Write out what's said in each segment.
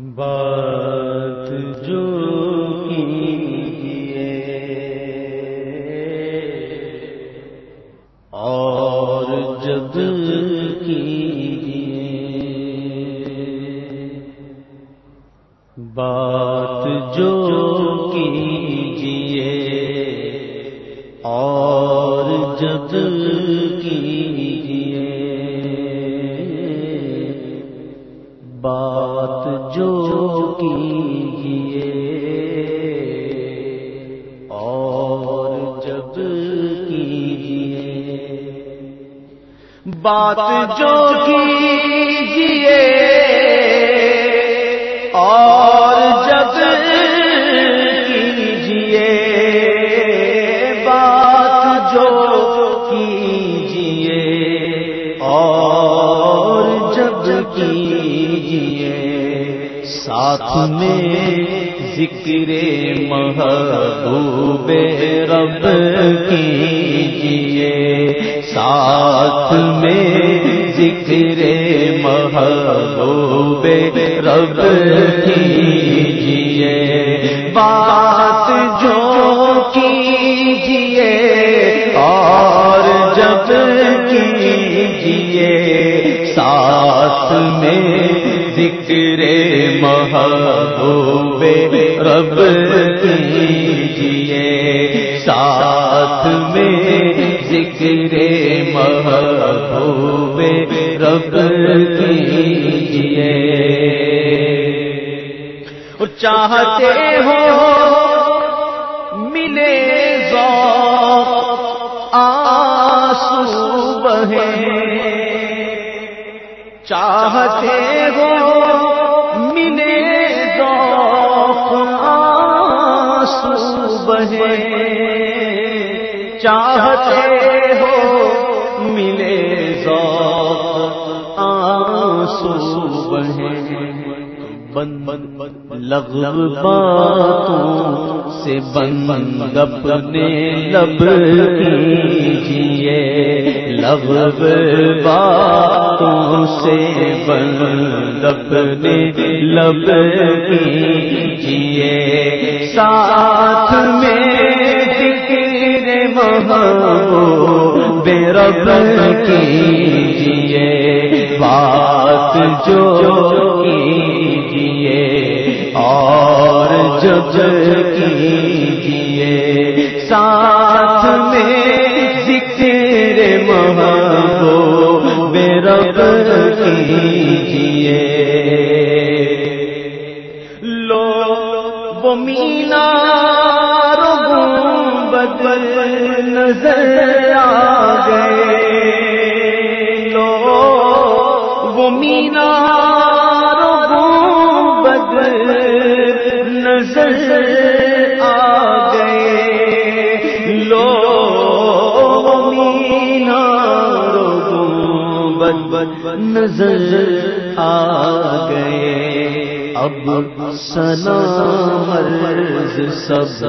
بات جو اور بات جو کیجیے۔ اور جب کیجیے۔ بات جو کیجیے۔ اور جب کیجیے۔ ساتھ میں ذکر محبوب رب کیجیے۔ ساتھ میں ذکر محبوب رب کیجیے۔ بات جو کیجیے اور جب کیجیے۔ ساتھ میں ذکر محبوب رب کیجیے ساتھ میں ذکر محبوب رب کیجیے چاہتے ہو ملے ذوق آسو بہے۔ چاہتے ہو ملے ذوق بہے۔ چاہتے ہو ملے ذوق آسو بہے۔ بند لغو باتوں سے بند اپنے لب کیجیے۔ لغو باتوں سے بند اپنے لب کیجیے۔ ساتھ میں ذکر محبوب رب کیجیے۔ بات جو کیجیے اور جب کیجیے۔ ساتھ میں بد نظر آ گئے۔ اب سنا مرض سب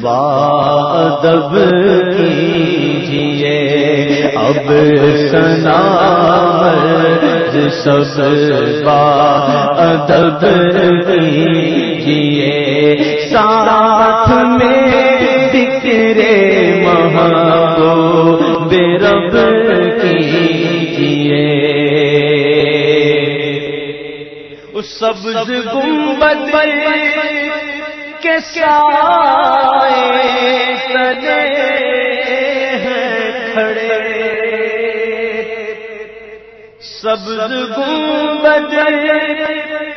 بادب کیجیے اب سنا مرض سب بادب کیجیے ساتھ میں ذکر سبز گنبد کے سائے تلے ہیں کھڑے۔ سبز گنبد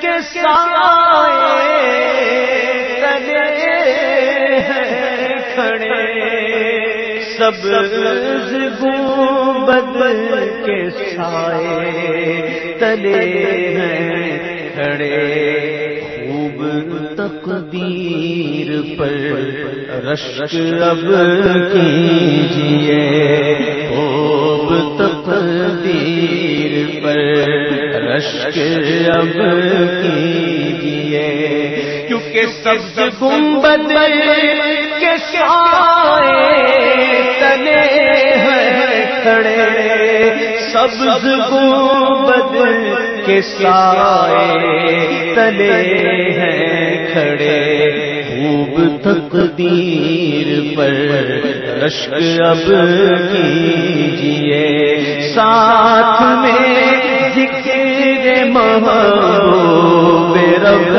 کے سائے تلے ہیں کھڑے۔ سبز گنبد کے سائے تلے ہیں کھڑے خوب تقدیر پر رشک اب کیجیے خوب تقدیر پر رشک اب کیجیے کیونکہ سبز گنبد کے سائے تلے ہیں کھڑے۔ سبز گنبد کے سائے تلے ہیں کھڑے، خوب تقدیر پر رشک اب کیجیے ساتھ میں ذکر محبوب رب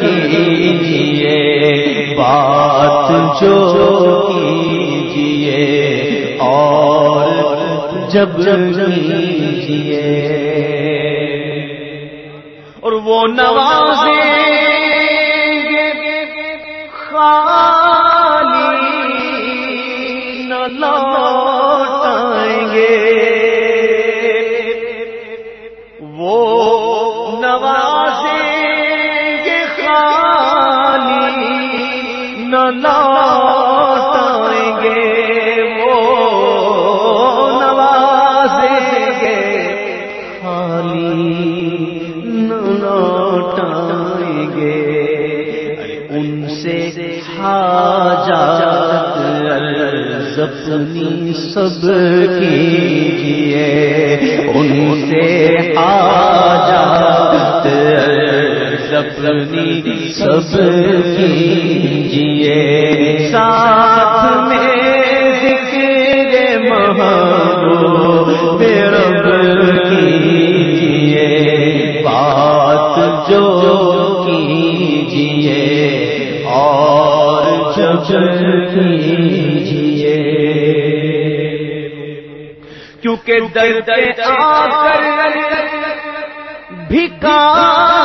کیجیے بات جو کیجیے جب کیجیے اور وہ نوازیں خالی نہ لوٹائیں گے۔ وہ نوازیں خالی نہ لوٹائیں اپنی سب کیجیے ان سے آجات اپنی سب کیجیے۔ ساتھ میں ذکر محبوب رب کیونکہ در آ کر بھکار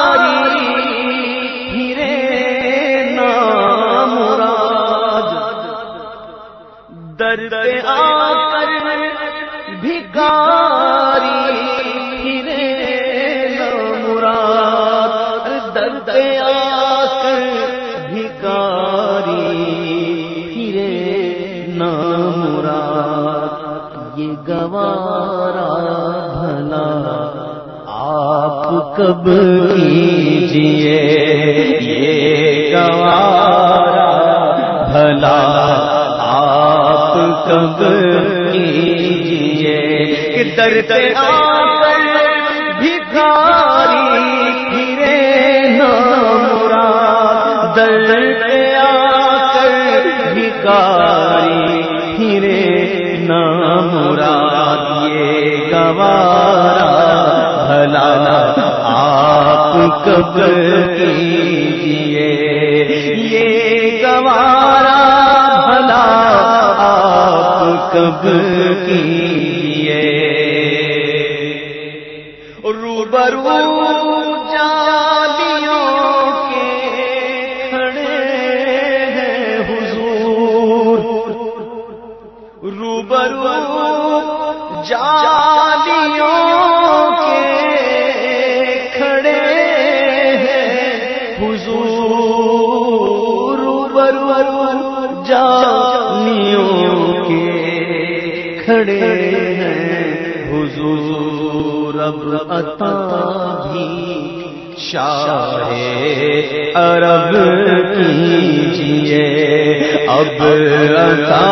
آپ کب کیجیے؟ یہ گوارا بھلا آپ کب کیجیے؟ کہ درد آ کب کیجیے یہ گوارا بھلا آپ کب کیجیے روبرو روبرو جالیوں کے کھڑے ہیں حضور اب عطا بھی شاہ عرب کیجیے، اب عطا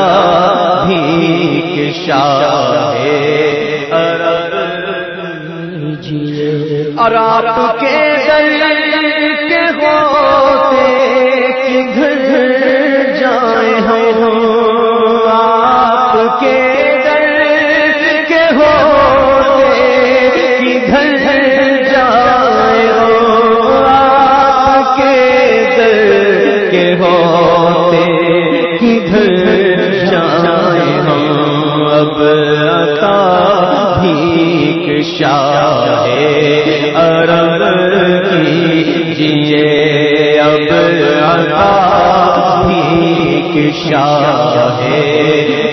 بھی شاہ عرب کیجیے۔ اور آپ کے گل کے ہوتے کدھر عطا بھیک شاہ عرب کی جیے اب عطا بھیک شاہ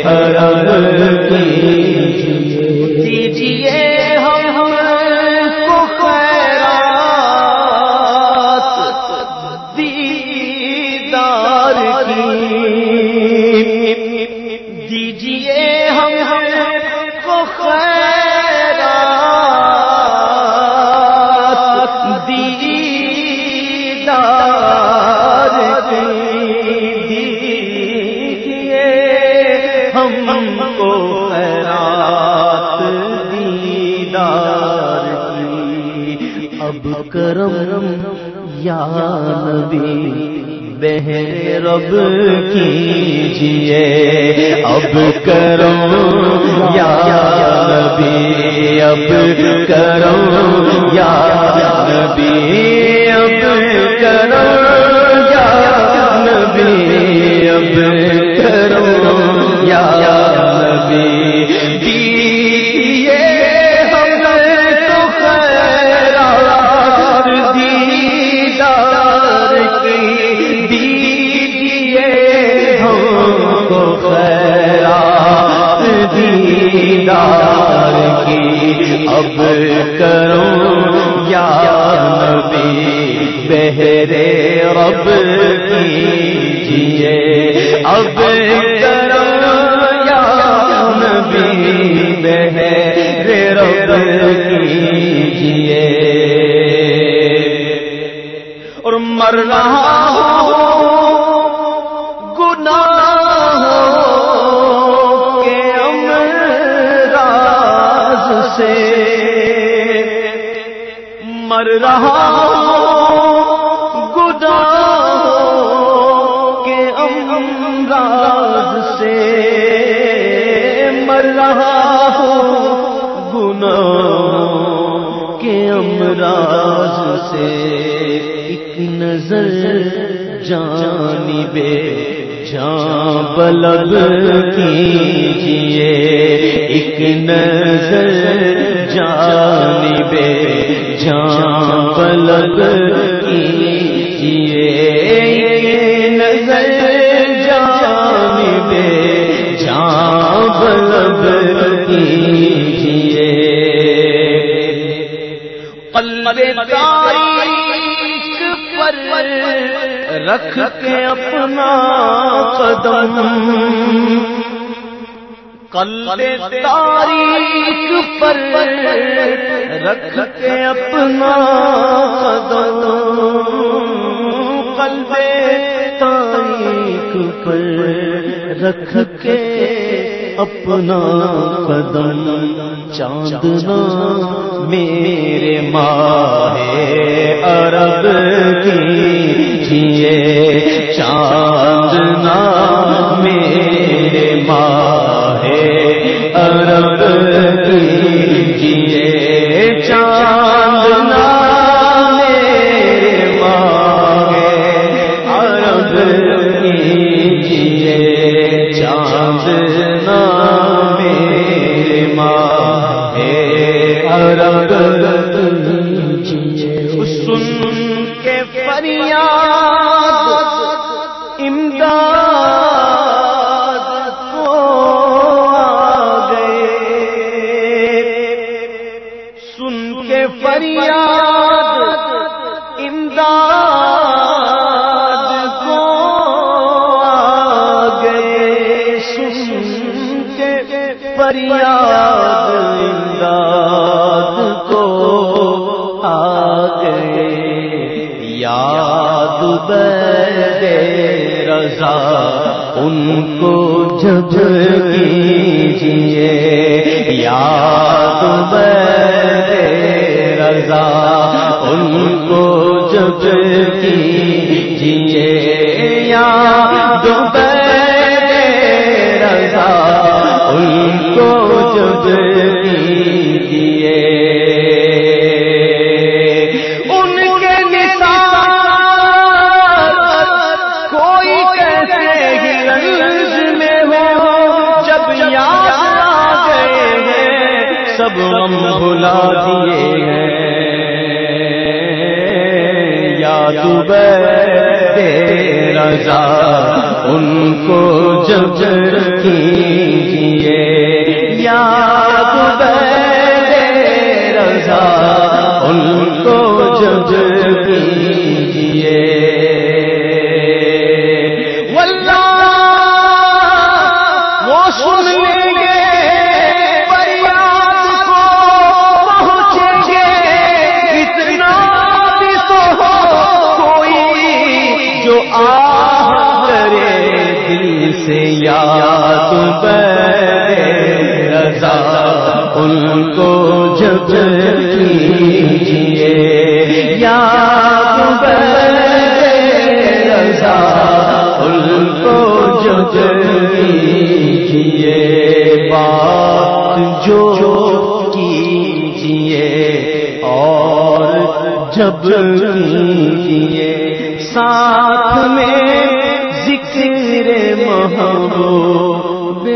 عرب کی دیجیے ہم کو خیرات دیدار کی دیجیے، ہم کو خیرات دیدار اب کرم یا نبی رب کیجیے اب کرو یا نبی، اب کرو یا نبی، اب کرو یا نبی، اب کرو یا نبی۔ اب کروں یا نبی بہرے رب کیجیے۔ اب کروں یا نبی بہرے رب کیجیے۔ اور مر رہا رہا گدا کے امراض سے مر رہا گنا کے امراض سے ایک نظر جانی بے جان بلب کیجیے ایک نظر جانی بے جان بلب کیجیے نظر جان بے جان بلب کیجیے قلب تاریخ پر رکھ کے اپنا قدم۔ قلب تاریخ پر رکھ کے اپنا قلب تاریخ پر رکھ کے اپنا قدم۔ چاندنا میرے ماہ عرب کی جیے۔ فریاد امداد کو گئے سن کے فریاد، امداد کو گئے سن کے فریاد، امداد کو آ گئے یاد بے رضا، ان کو جب کیجیے۔ یاد بے رضا، ان کو جب کیجیے۔ یاد بے رضا، ان کو جب بھلا دیے ہیں یاد بے رضا ان کو جب کی کو جب کیجیے۔ یا کو جب کیجیے بات جو کیجیے اور جب کیجیے ساتھ میں ذکر محبوب